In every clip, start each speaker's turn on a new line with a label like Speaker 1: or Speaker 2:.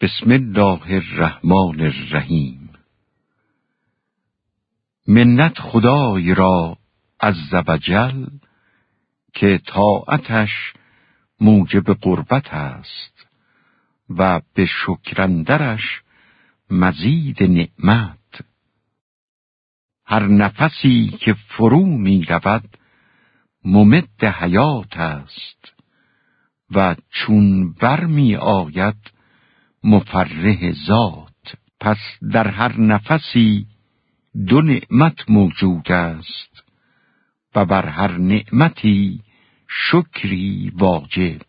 Speaker 1: بسم الله الرحمن الرحیم. منت خدای را از زبجل که طاعتش موجب قربت است و به شکرندرش مزید نعمت. هر نفسی که فرو می رود ممد حیات است و چون بر می آید مفرح ذات. پس در هر نفسی دو نعمت موجود است و بر هر نعمتی شکری واجب.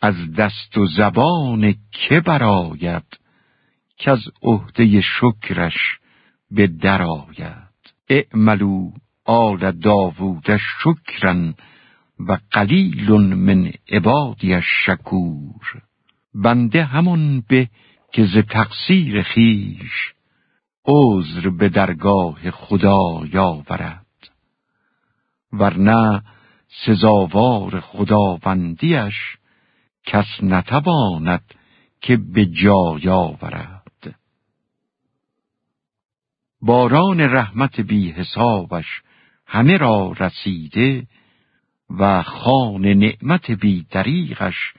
Speaker 1: از دست و زبان که براید که از عهده شکرش به درآید اعملو آل داوود شکرن و قلیل من عبادی شکور بنده همون به که ز تقصیر خیش عذر به درگاه خدا یاورد. ورنه سزاوار خداوندیش کس نتواند که به جا یاورد. باران رحمت بی حسابش همه را رسیده و خان نعمت بی دریغش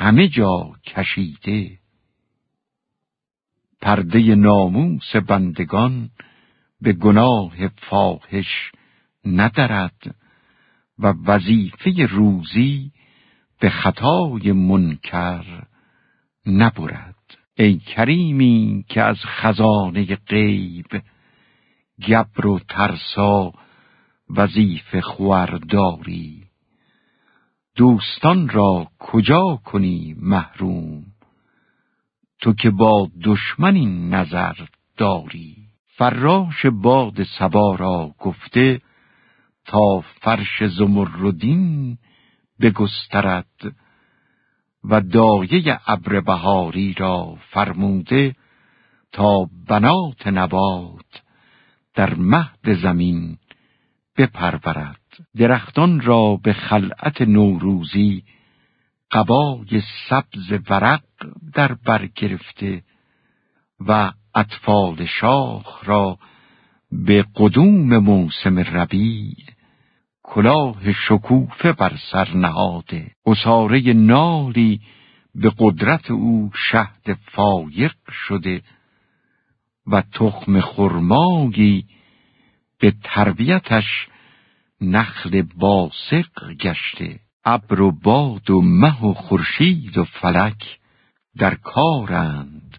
Speaker 1: همه جا کشیده. پرده ناموس بندگان به گناه فاحش ندرد و وظیفه روزی به خطای منکر نبرد. ای کریمی که از خزانه غیب گبر و ترسا وظیفه خورداری دوستان را کجا کنی محروم؟ تو که با دشمنی نظر داری. فراش باد سبا را گفته تا فرش زمردین بگسترد و دایه ابر بهاری را فرموده تا بنات نبات در مهد زمین بپرورد. درختان را به خلعت نوروزی قبای سبز ورق در بر گرفته و اطفال شاخ را به قدوم موسم ربیع کلاه شکوفه بر سر نهاده. اساره نالی به قدرت او شهد فایق شده و تخم خرمایی به تربیتش نخل باسق گشته ابر و باد و مه و خورشید و فلک در کارند.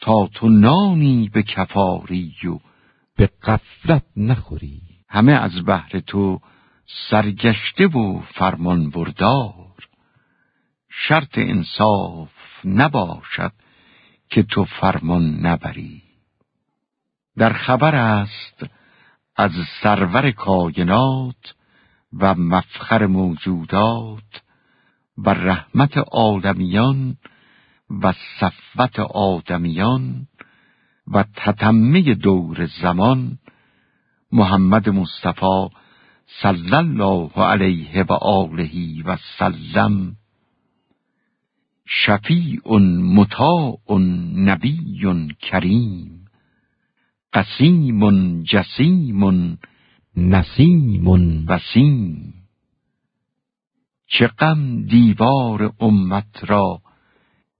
Speaker 1: تا تو نانی به کفاری و به قفلت نخوری. همه از بهر تو سرگشته و فرمان بردار شرط انصاف نباشد که تو فرمان نبری. در خبر است از سرور کائنات و مفخر موجودات و رحمت آدمیان و صفوت آدمیان و تتمه دور زمان محمد مصطفی صلی الله علیه و آله و سلم شفیع مطاع نبی کریم. قسیم جسیم نسیم. وسیم چه غم دیوار امت را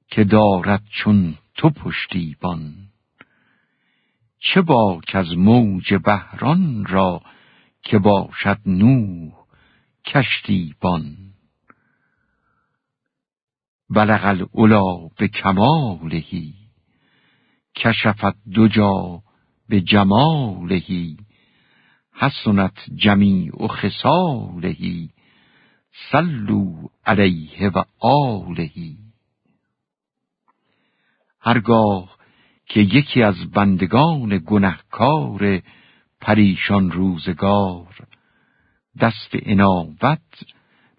Speaker 1: که دارد چون تو پشتیبان. چه باک از موج بهران را که باشد نوح کشتیبان. بلغ الاولا به کمالهی کشفت دو جا به جمالهی. حسنت جمیع خصالهی. صلو علیه و آلهی. هرگاه که یکی از بندگان گنهکار پریشان روزگار دست انابت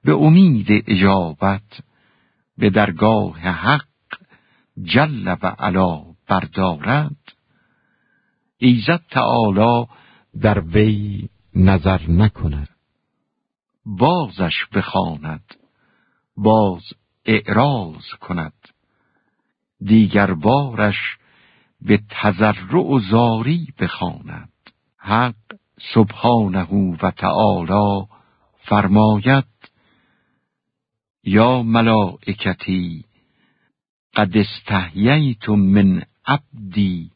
Speaker 1: به امید اجابت به درگاه حق جل و علا بردارد ایزد تعالی در وی نظر نکند. بازش بخواند باز اعراض کند. دیگر بارش به تذرع و زاری بخواند. حق سبحانه و تعالی فرماید یا ملائکتی قد استحییت من عبدی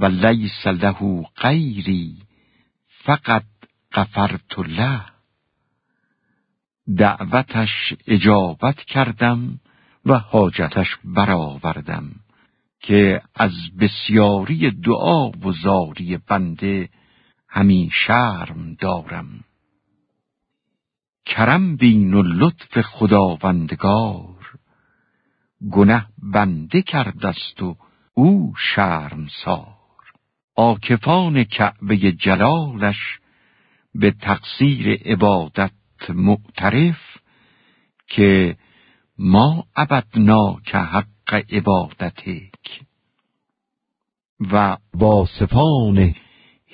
Speaker 1: و لیس له غیری فقط غفرت له. دعوتش اجابت کردم و حاجتش برآوردم که از بسیاری دعا و زاری بنده همین شرم دارم. کرم بین و لطف خداوندگار گنه بنده کردست و او شرم سار آکفان کعبه جلالش به تقصیر عبادت معترف که ما عبدنا که حق عبادتک. و واصفان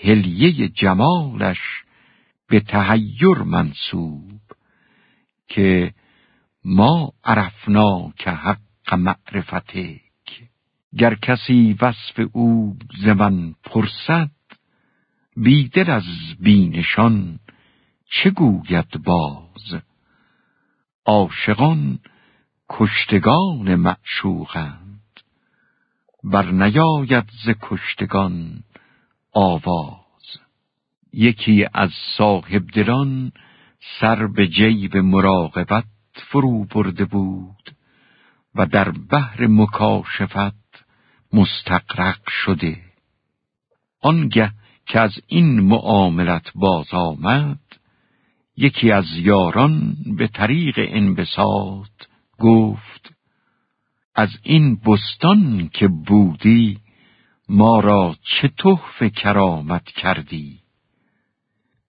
Speaker 1: هلیه جمالش به تهیر منصوب که ما عرفنا که حق معرفتک گر کسی وصف او ز من پرسد بیدل از بینشان چه گوید باز؟ عاشقان کشتگان معشوقند بر نیاید ز کشتگان آواز. یکی از صاحب دلان سر به جیب مراقبت فرو برده بود و در بحر مکاشفت مستقرق شده. آنگه که از این معاملت باز آمد یکی از یاران به طریق انبساط گفت از این بستان که بودی ما را چه تحف کرامت کردی؟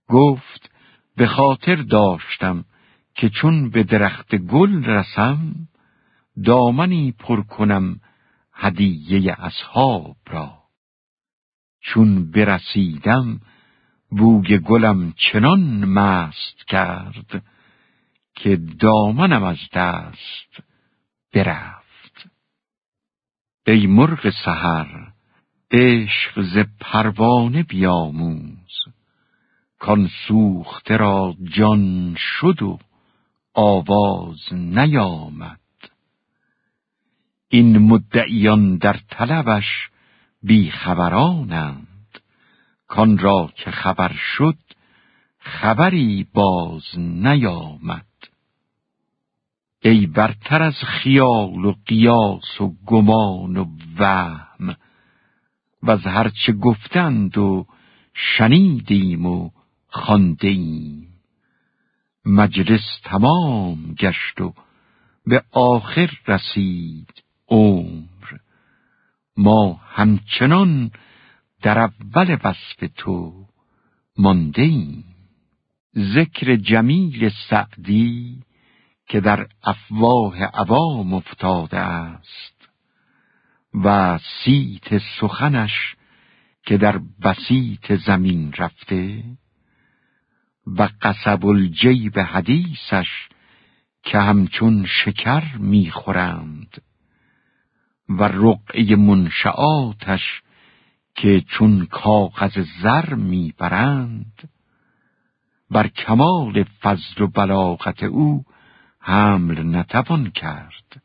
Speaker 1: گفت به خاطر داشتم که چون به درخت گل رسم دامنی پر کنم هدیه اصحاب را. چون برسیدم بوگ گلم چنان مست کرد که دامنم از دست برفت. ای مرغ سحر عشق ز پروانه بیاموز. کان سوخته را جان شد و آواز نیامد. این مدعیان در طلبش بیخبرانند. کان را که خبر شد خبری باز نیامد. ای برتر از خیال و قیاس و گمان و وهم و از هرچه گفتند و شنیدیم و خواندیم. مجلس تمام گشت و به آخر رسید. عمر. ما همچنان در اول وصف تو مانده ایم ذکر جمیل سعدی که در افواه عوام افتاده است و سیت سخنش که در بسیط زمین رفته و قصب الجیب حدیثش که همچون شکر می‌خورند. و رقعه منشعاتش که چون کاغذ زر می‌برند. بر کمال فضل و بلاغت او حمل نتوان کرد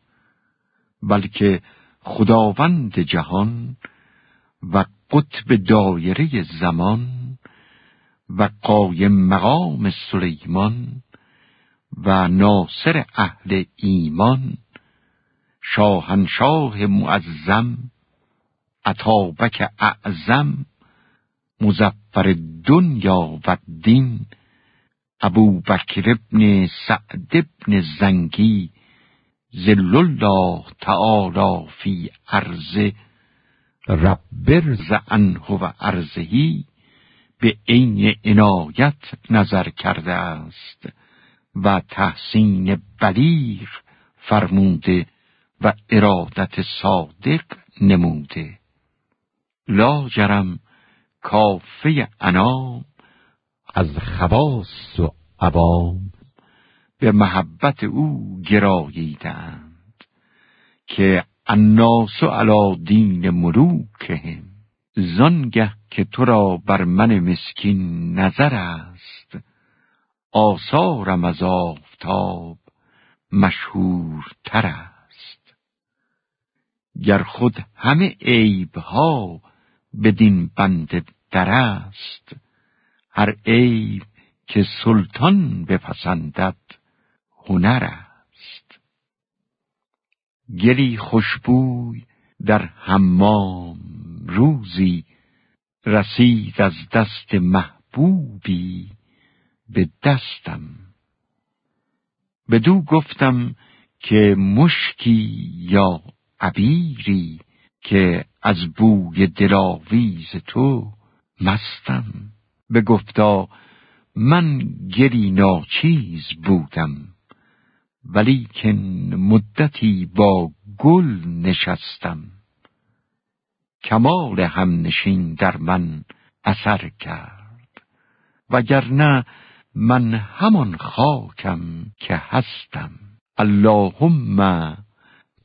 Speaker 1: بلکه خداوند جهان و قطب دایره زمان و قایم مقام سلیمان و ناصر اهل ایمان شاهنشاه معظم عطابک اعظم مزفر دنیا و دین ابو بکر ابن سعد ابن زنگی زل الله تعالی فی عرض ربرز عنه و عرضهی به عین عنایت نظر کرده است و تحسین بلیغ فرموده و ارادت صادق نموده. لاجرم کافه انام. از خواص و عوام. به محبت او گراییدند که الناس علا دین ملوکهم. زانگه که تو را بر من مسکین نظر است. آثارم از آفتاب مشهورتر است گر خود همه عیبها بدین بند در است هر عیب که سلطان بپسندد هنر است. گلی خوشبوی در حمام روزی رسید از دست محبوبی به دستم. بدو گفتم که مشکی یا عبیری که از بوی دلاویز تو مستم. بگفتا من گلی ناچیز بودم ولی که مدتی با گل نشستم. کمال همنشین در من اثر کرد وگرنه من همان خاکم که هستم. اللهم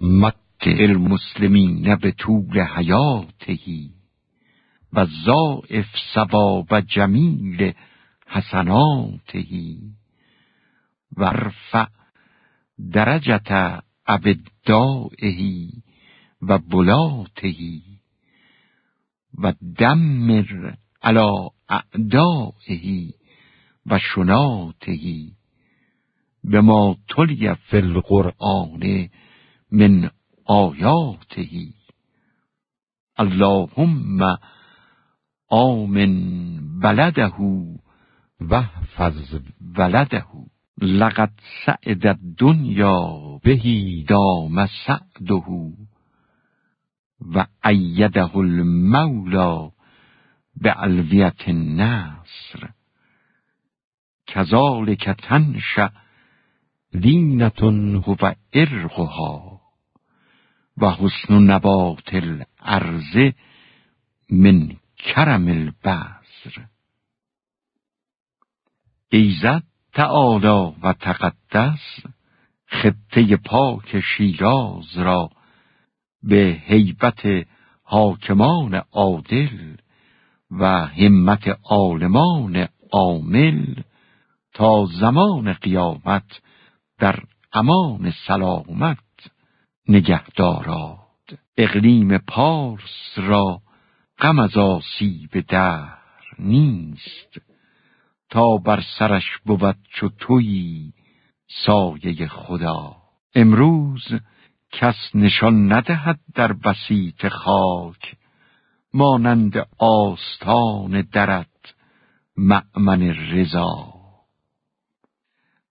Speaker 1: مت المسلمین به طول حیاتهی و زائف ثواب جمیل حسناتهی و ارفع درجت ابدائهی و بلاتهی و دمر علا اعدائهی و شناتهی به ما تلی فی القرآن من آیاتهی. اللهم آمن بلده و فز ولده. لقد سعد الدنیا بهی دام سعده و ایده المولا به علویت النصر کذالک تنشأ دینتون هو ارقها و حسن نبات الارض من کرم البذر ایزد تعالی و تقدس خطه پاک شیراز را به هیبت حاکمان عادل و همت عالمان عامل تا زمان قیامت در امان سلامت نگه داراد اقلیم پارس را غم از آسیب در نیست. تا بر سرش بود چو تویی سایه خدا. امروز کس نشان ندهد در بسیط خاک. مانند آستان درت مأمن رضا.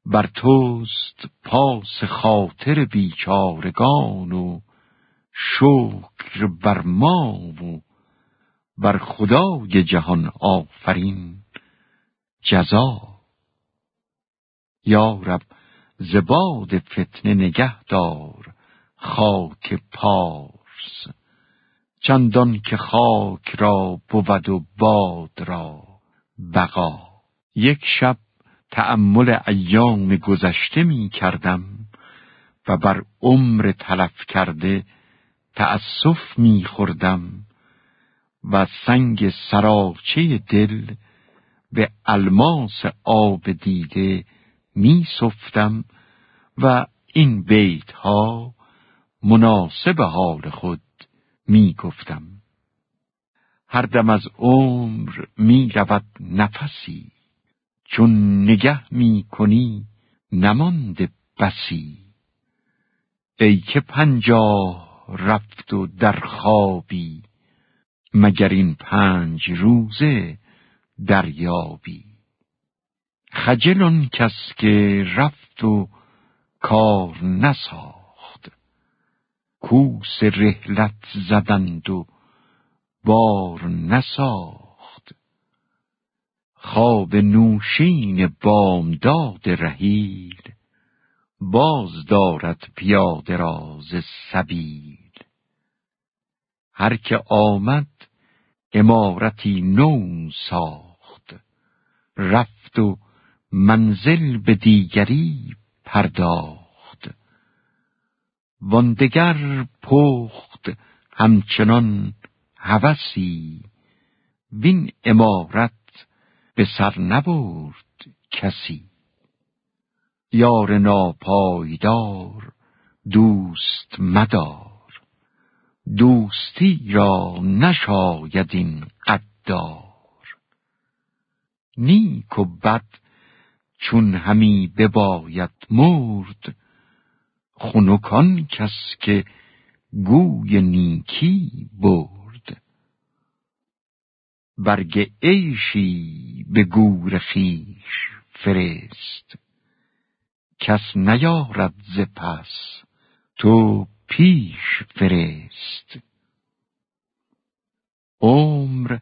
Speaker 1: بر توست پاس خاطر بیچارگان و شکر بر ما و بر خدای جهان آفرین. جزا. یا رب زباد فتنه نگه دار خاک پارس. چندان که خاک را بود و باد را بقا. یک شب تأمل ایام گذشته می کردم و بر عمر تلف کرده تأسف می خوردم و سنگ سراچه دل به الماس آب دیده می سفتم و این بیت ها مناسب حال خود می گفتم. هر دم از عمر می رود نفسی چون نگه می کنی نمانده بسی. ای که پنجاه رفت و در خوابی مگر این پنج روزه دریابی. خجل کس که رفت و کار نساخت. کوس رهلت زدند و بار نساخت. خواب نوشین بامداد رهیل باز دارد پیاده راز سبیل. هر که آمد امارتی نو ساخت رفت و منزل به دیگری پرداخت. واندگر پخت همچنان هوسی وین امارت به سر نبرد کسی. یار ناپایدار دوست مدار. دوستی را نشاید این قدار. نیک و بد چون همی بباید مرد خنکان کس که گوی نیکی برد. برگ عیشی به گور خیش فرست. کس نیارد ز پس تو پیش فرست. عمر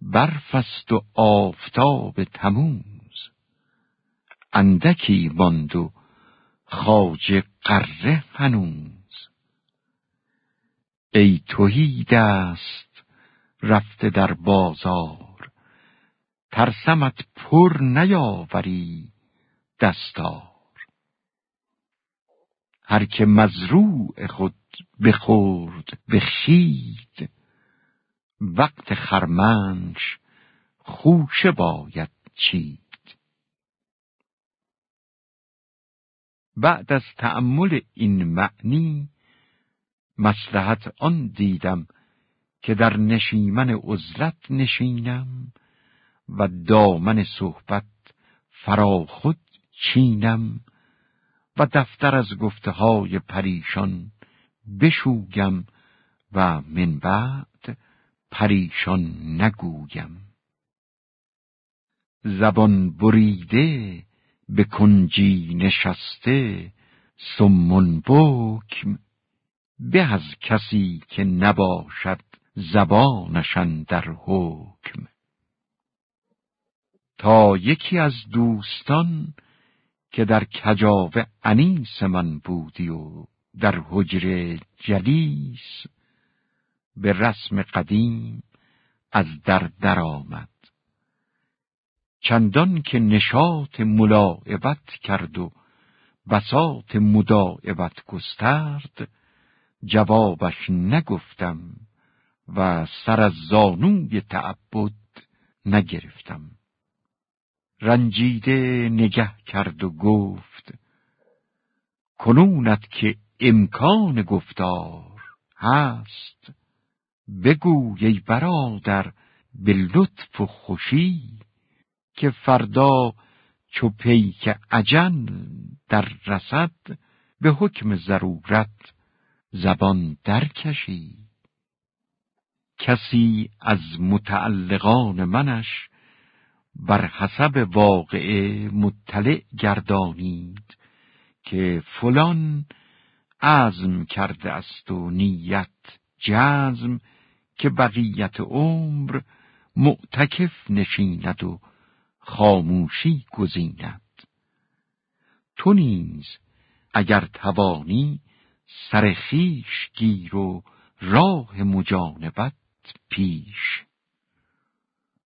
Speaker 1: برف است و آفتاب تموز. اندکی ماند و خواجه قره هنوز. ای توهی دست رفته در بازار. ترسمت پر نیاوری دستار. هر که مزروع خود بخورد بخشید. وقت خرمنش خوشه باید چید. بعد از تأمل این معنی مسلحت آن دیدم که در نشیمن عزلت نشینم و دامن صحبت فرا خود چینم و دفتر از گفته های پریشان بشوگم و من بعد پریشان نگویم. زبان بریده به کنجی نشسته سمون بکم. به از کسی که نباشد زبانشان در حکم. تا یکی از دوستان که در کجاوه انیس من بودی و در حجر جلیس به رسم قدیم از در در آمد. چندان که نشاط ملاعبت کرد و بساط مداعبت گسترد جوابش نگفتم و سر از زانوی تعبد نگرفتم. رنجیده نگه کرد و گفت کنونت که امکان گفتار هست. بگوی ای برادر به لطف و خوشی که فردا چو پیک عجن در رسد به حکم ضرورت زبان درکشی. کسی از متعلقان منش بر حسب واقعه مطلع گردانید که فلان عزم کرده است و نیت جزم که بقیت عمر معتکف نشیند و خاموشی گزیند. تو نیز اگر توانی سر خیش گیر و راه مجانبت پیش.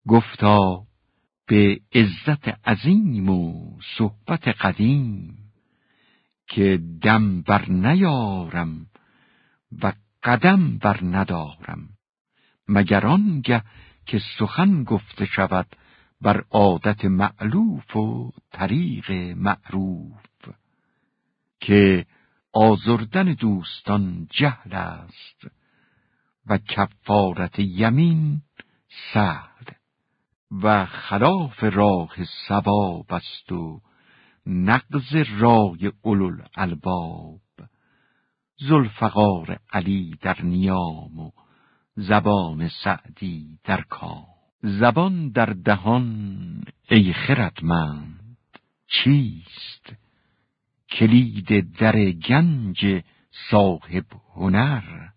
Speaker 1: گفتا به عزت عظیم و صحبت قدیم که دم بر نیارم و قدم بر ندارم مگر آنگه که سخن گفته شود بر عادت معلوف و طریق معروف که آزردن دوستان جهل است. و کفارت یمین سهل و خلاف راه سباب است و نقض رای اولو الباب زلفقار علی در نیام و زبان سعدی در کام. زبان در دهان ای خردمند چیست؟ کلید در گنج صاحب هنر.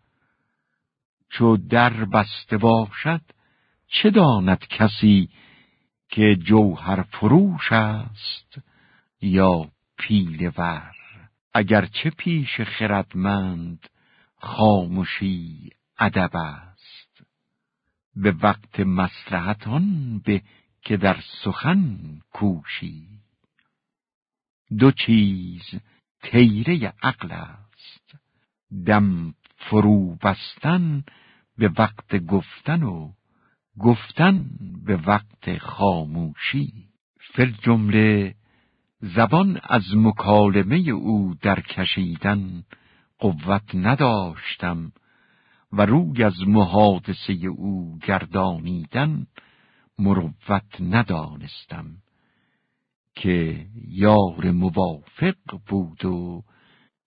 Speaker 1: چو در بسته باشد چه داند کسی که جوهر فروش است یا پیل ور اگر چه پیش خردمند خاموشی ادب است. به وقت مسلحت آن به که در سخن کوشی. دو چیز تیره عقل است. دم فرو بستن به وقت گفتن و گفتن به وقت خاموشی. فر جمله زبان از مکالمه او در کشیدن قوت نداشتم و روی از محادثه او گردانیدن مروت ندانستم که یار موافق بود و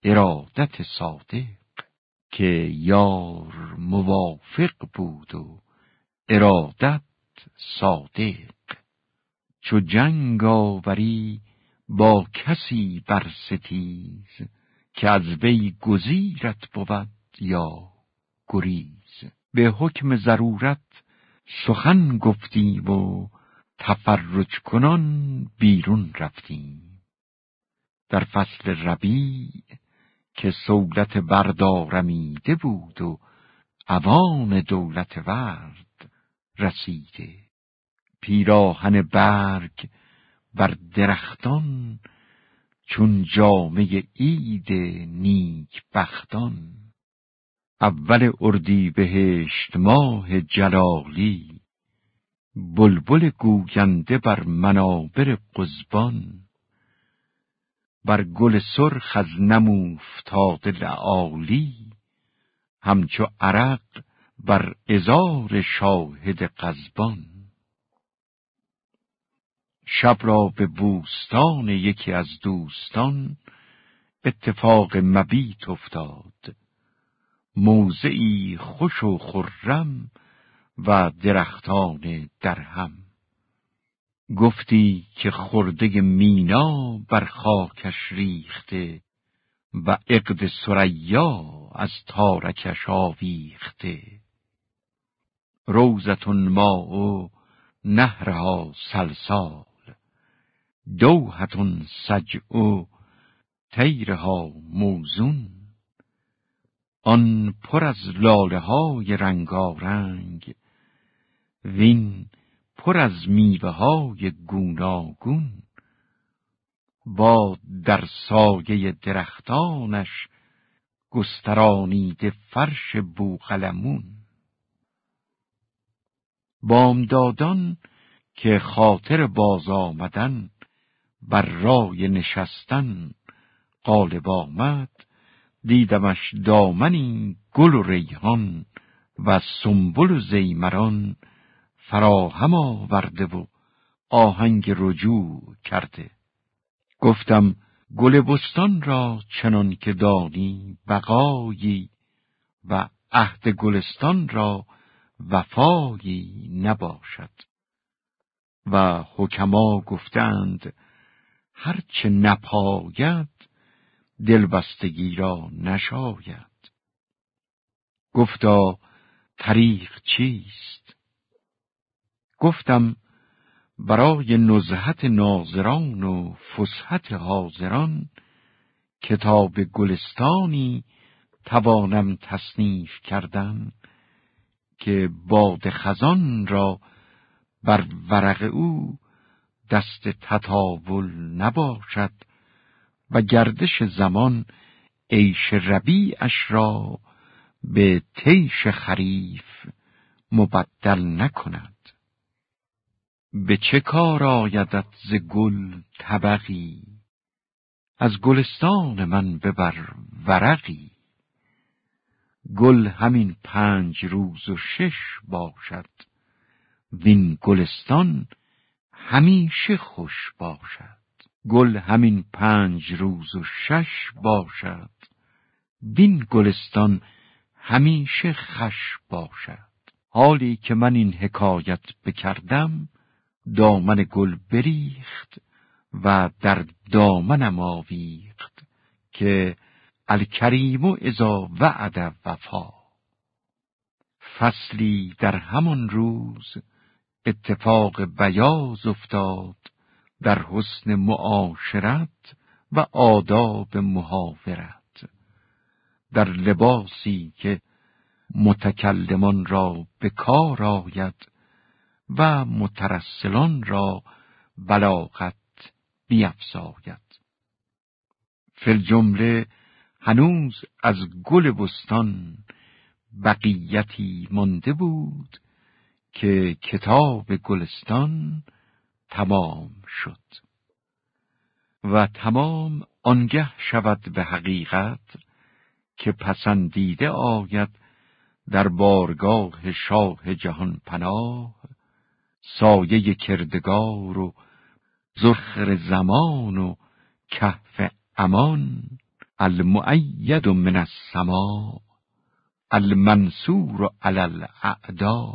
Speaker 1: ارادت صادق. که یار موافق بود و ارادت صادق. چو جنگ آوری با کسی بر ستیز که از وی گزیرت بود یا گریز. به حکم ضرورت سخن گفتیم و تفرج کنان بیرون رفتیم. در فصل ربیع که سولت بردارمیده بود و اوان دولت ورد رسیده. پیراهن برگ بر درختان چون جامعه عید نیک بختان. اول اردی بهشت ماه جلالی بلبل گوینده بر منابر قزبان. بر گل سرخ از نم افتاده لعالی همچو عرق بر ازار شاهد قزبان شب را به بوستان یکی از دوستان اتفاق مبیت افتاد. موضعی خوش و خرم و درختان درهم. گفتی که خرده مینا بر خاکش ریخته و عقد سریا از تارکش آویخته. روزتون ما و نهرها سلسال دوهتون سجع و تیرها موزون. آن پر از لاله های رنگارنگ وین پر از میوه های گوناگون با در سایه درختانش گسترانیده فرش بوغلمون بامدادان که خاطر باز آمدن بر رای نشستن قالب آمد دیدمش دامنی گل و ریحان و سنبل و زیمران فراهم آورده و آهنگ رجوع کرده. گفتم گل بستان را چنان که دانی بقایی و عهد گلستان را وفایی نباشد. و حکما گفتند هرچه نپاید دلبستگی را نشاید. گفتا طریق چیست؟ گفتم برای نزهت ناظران و فسحت حاضران کتاب گلستانی توانم تصنیف کردن که باد خزان را بر ورق او دست تطاول نباشد و گردش زمان عیش ربیعش را به تیش خریف مبدل نکند. به چه کار آیدت ز گل طبقی؟ از گلستان من ببر ورقی. گل همین پنج روز و شش باشد وین گلستان همیشه خوش باشد. گل همین پنج روز و شش باشد وین گلستان همیشه خش باشد. حالی که من این حکایت بکردم دامن گل بریخت و در دامنم آویخت که الکریم و ازا وعد وفا. فصلی در همان روز اتفاق بیاز افتاد در حسن معاشرت و آداب محاورت. در لباسی که متکلمان را به کار آید و مترسلان را بلاغت بیافزاید فل جمله هنوز از گل بستان بقیتی مانده بود که کتاب گلستان تمام شد. و تمام آنگه شود به حقیقت که پسندیده آید در بارگاه شاه جهان پناه سایه کردگار و زخر زمان و کهف امان المعید من السماء المنصور علی الاعدا.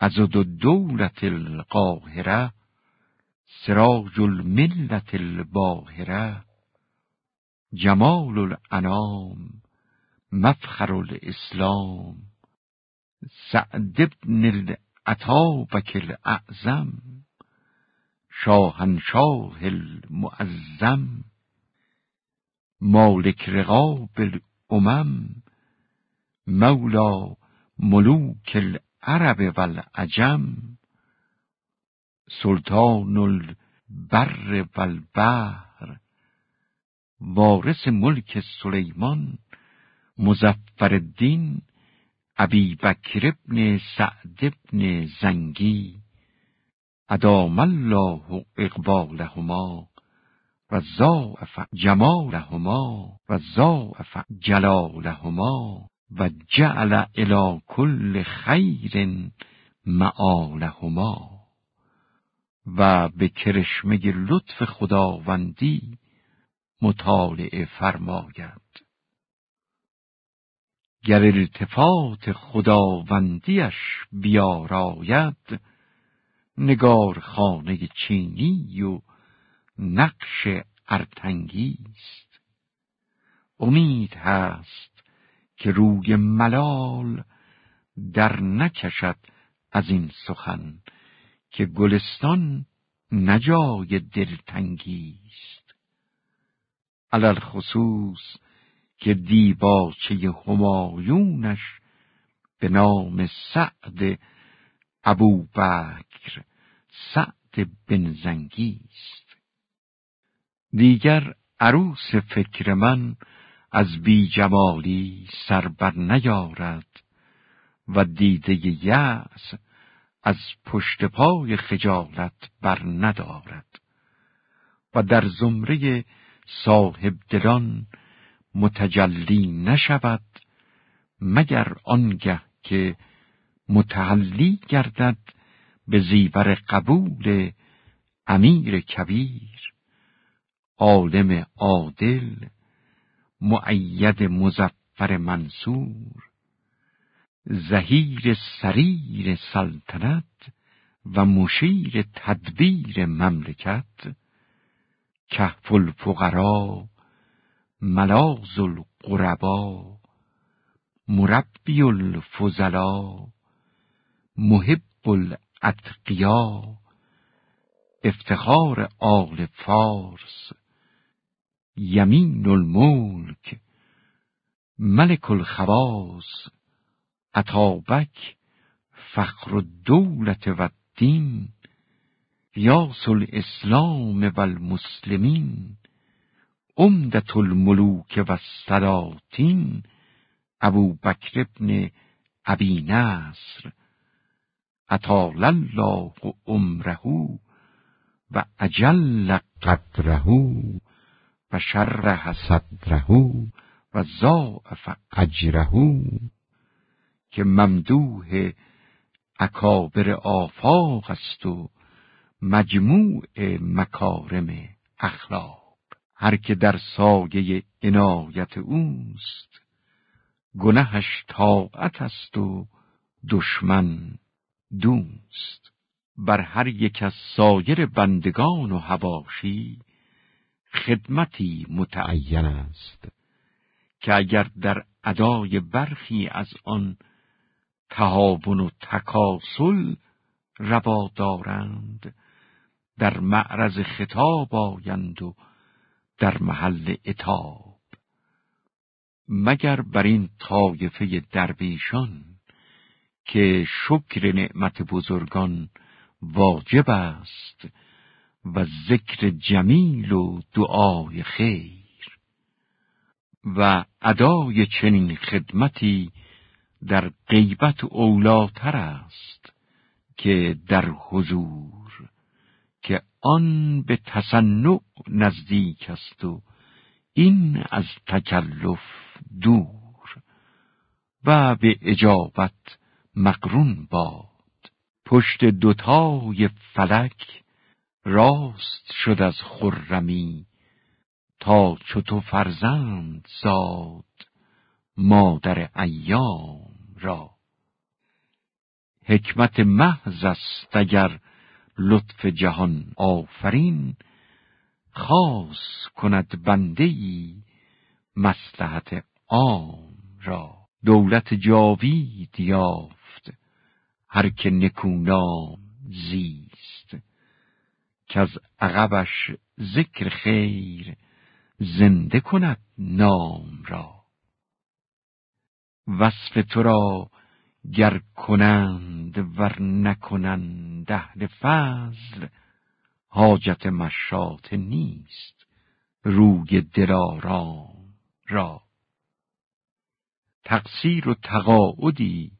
Speaker 1: از دو دولت القاهره سراج الملت الباهره جمال الانام مفخر الاسلام. سعد ابن العطابک الاعظم شاهنشاه المعظم. مالک رقاب الامم مولا ملوک العرب والعجم. سلطان البر والبحر. وارث ملک سلیمان. مزفر الدین. ابی بکر ابن سعد ابن زنگی ادام الله اقبالهما و ضاعف جمالهما و ضاعف جلالهما و جعل الى کل خیر معالهما و به کرشمه لطف خداوندی مطالعه فرماید گر التفات خداوندیش بیاراید نگار خانه چینی و نقش ارتنگی است. امید هست که روی ملال در نکشد از این سخن که گلستان نجای دلتنگی است. علل خصوص که دیباچه همایونش به نام سعد ابوبکر سعد بن زنگی است دیگر عروس فکر من از بی جمالی سر بر نیارد و دیده یأس از پشت پای خجالت بر ندارد و در زمره صاحب دلان متجلی نشود مگر آنگه که متحلی گردد به زیور قبول امیر کبیر. عالم عادل معید مزفر منصور. زهیر سریر سلطنت و مشیر تدبیر مملکت. کهف الفقرا ملاز القربا مربی الفضلا محب الاتقیا افتخار آل فارس یمین الملک ملک الخواص عطابک فخر الدولت و الدین یاس الاسلام و المسلمین عمدت الملوک و السلاطین ابو بکر ابن ابی نصر. اطال الله عمره و اجل قدره و شرح صدره و ضاعف اجره. که ممدوح اکابر آفاق است و مجموع مکارم اخلاق. هر که در سایه عنایت اوست گنهش طاعت است و دشمن دوست. بر هر یک از سایر بندگان و هواشی خدمتی متعین است که اگر در ادای برخی از آن تهاون و تکاسل روا دارند در معرض خطاب آیند و در محل اتاب مگر بر این طایفه درویشان که شکر نعمت بزرگان واجب است و ذکر جمیل و دعای خیر و ادای چنین خدمتی در غیبت اولاتر است که در حضور آن به تصنع نزدیک است و این از تکلف دور و به اجابت مقرون باد. پشت دوتای فلک راست شد از خرمی تا چو فرزند زاد مادر ایام را. حکمت محض است اگر لطف جهان آفرین خاص کند بنده ای مصلحت عام را. دولت جاوید یافت هر که نکونام زیست. که از عقبش ذکر خیر زنده کند نام را. وصف تو را گر کنند ور نکنند اهل فضل حاجت مشات نیست روی دلارام را. تقصیر و تقاعدی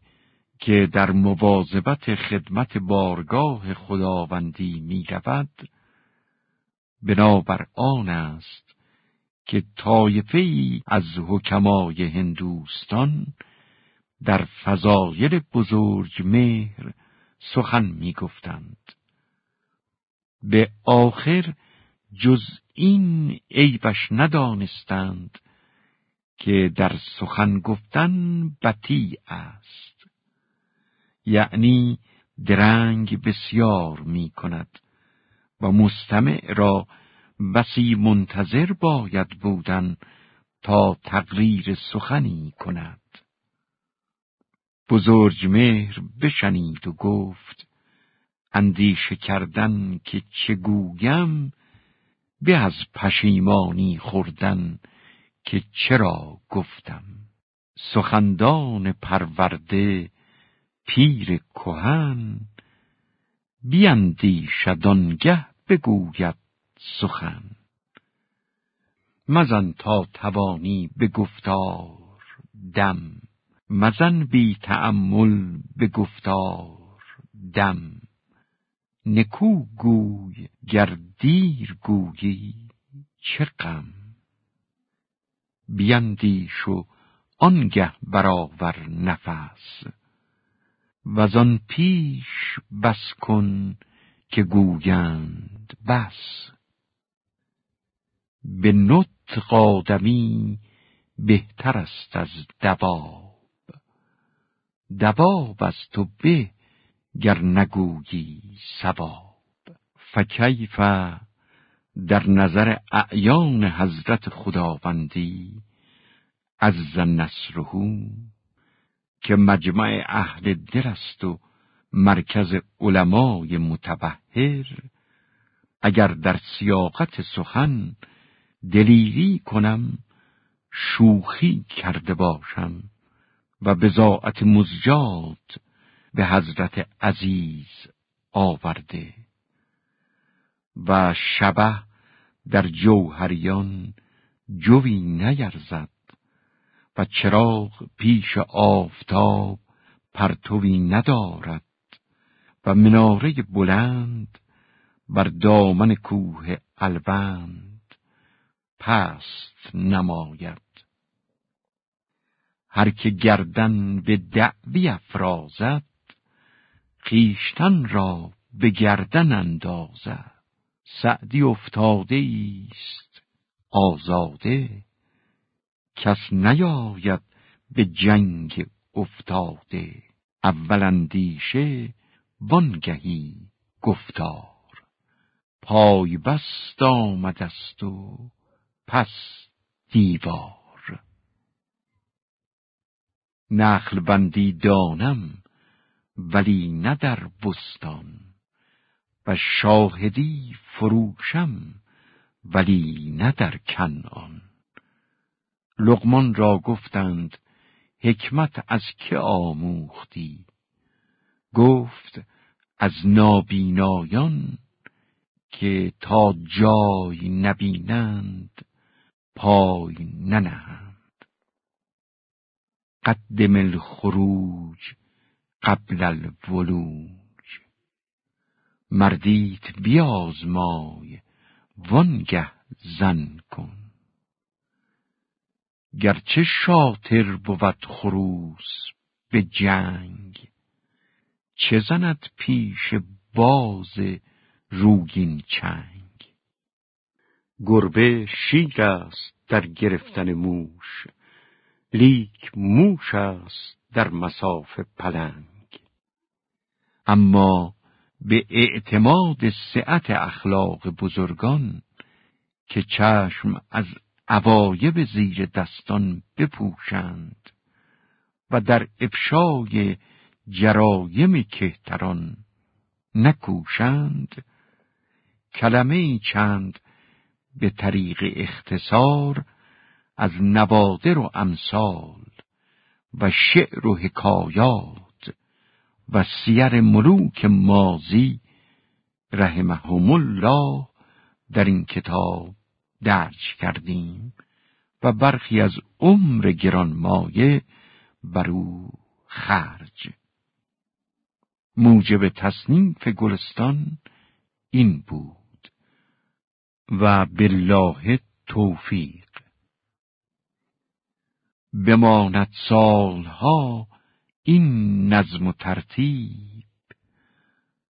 Speaker 1: که در مواظبت خدمت بارگاه خداوندی می رود بنابر آن است که طایفه ای از حکمای هندوستان در فضایل بزرگ مهر سخن می گفتند. به آخر جز این عیبش ندانستند که در سخن گفتن بطی است یعنی درنگ بسیار می کند و مستمع را بسی منتظر باید بودن تا تقریر سخنی کند بزرگ مهر بشنید و گفت اندیشه کردن که چگویم به از پشیمانی خوردن که چرا گفتم. سخندان پرورده پیر کهن بیندیشد آنگه بگوید سخن. مزن تا توانی به گفتار دم. مزن بی تعمل به گفتار دم. نکو گوی گر دیر گویی چه غم. بیندیش و آنگه برآور نفس. وزان پیش بس کن که گویند بس. به نطق آدمی بهتر است از دواب دواب از تو به گر نگویی سباب فکیف در نظر اعیان حضرت خداوندی از نصرهو که مجمع اهل دل است و مرکز علمای متبهر. اگر در سیاقت سخن دلیری کنم شوخی کرده باشم. و بزاعت مزجات به حضرت عزیز آورده و شبه در جوهریان جوی نیرزد و چراغ پیش آفتاب پرتوی ندارد و مناره بلند بر دامن کوه البند پست نماید. هر که گردن به دعوی افرازد خیشتن را به گردن اندازد. سعدی افتاده است. آزاده کس نیاید به جنگ افتاده. اول اندیشه وانگهی گفتار. پای بست آمد است و پس دیوار. نخل بندی دانم ولی نه در بستان. و شاهدی فروشم ولی نه در کنعان. لقمان را گفتند حکمت از که آموختی؟ گفت از نابینایان که تا جای نبینند پای ننهم قدم الخروج قبل الولوج. مردیت بیازمای وانگه زن کن. گرچه شاطر بود خروس به جنگ چه زند پیش باز روگین چنگ؟ گربه شیر است در گرفتن موش. لیک موش است در مساف پلنگ. اما به اعتماد سعت اخلاق بزرگان که چشم از عوایب زیر دستان بپوشند و در افشای جرایم کهتران نکوشند کلمه چند به طریق اختصار از نوادر و امثال و شعر و حکایات و سیر ملوک مازی رحمهم الله در این کتاب درج کردیم و برخی از عمر گرانمایه بر او خرج. موجب تصنیف گلستان این بود و بالله توفیق. بماند سالها این نظم و ترتیب.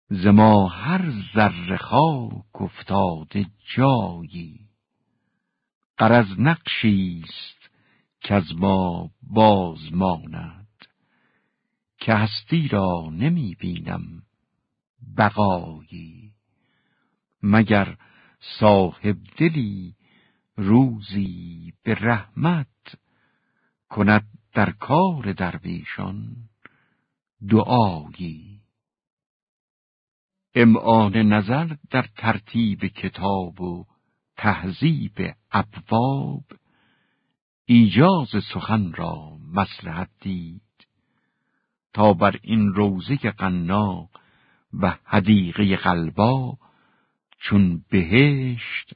Speaker 1: زما هر ذره خاک افتاده جایی. قرض نقشی است که از ما باز ماند. که هستی را نمی بینم بقایی. مگر صاحب دلی روزی به رحمت کند در کار درویشان دعایی. امعان نظر در ترتیب کتاب و تهذیب ابواب. ایجاز سخن را مسلحت دید. تا بر این روزه قنا و حدیقه قلبا چون بهشت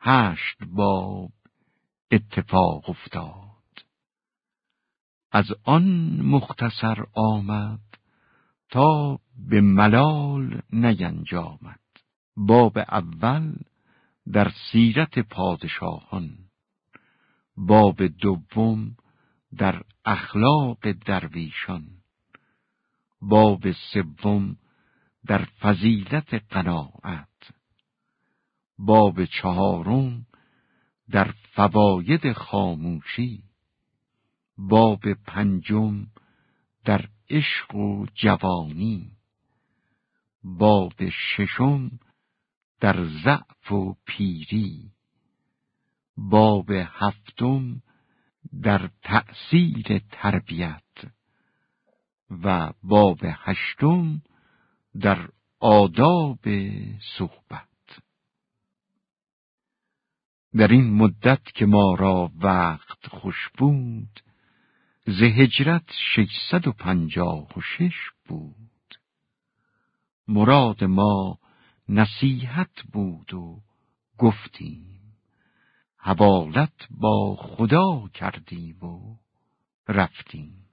Speaker 1: هشت باب اتفاق افتاد. از آن مختصر آمد تا به ملال نینجامد باب اول در سیرت پادشاهان. باب دوم در اخلاق درویشان. باب سوم در فضیلت قناعت. باب چهارم در فواید خاموشی. باب پنجم در عشق و جوانی. باب ششم در ضعف و پیری. باب هفتم در تأثیر تربیت. و باب هشتم در آداب صحبت. در این مدت که ما را وقت خوش بود ز هجرت ششصد و پنجاه و شش بود. مراد ما نصیحت بود و گفتیم حوالت با خدا کردیم و رفتیم.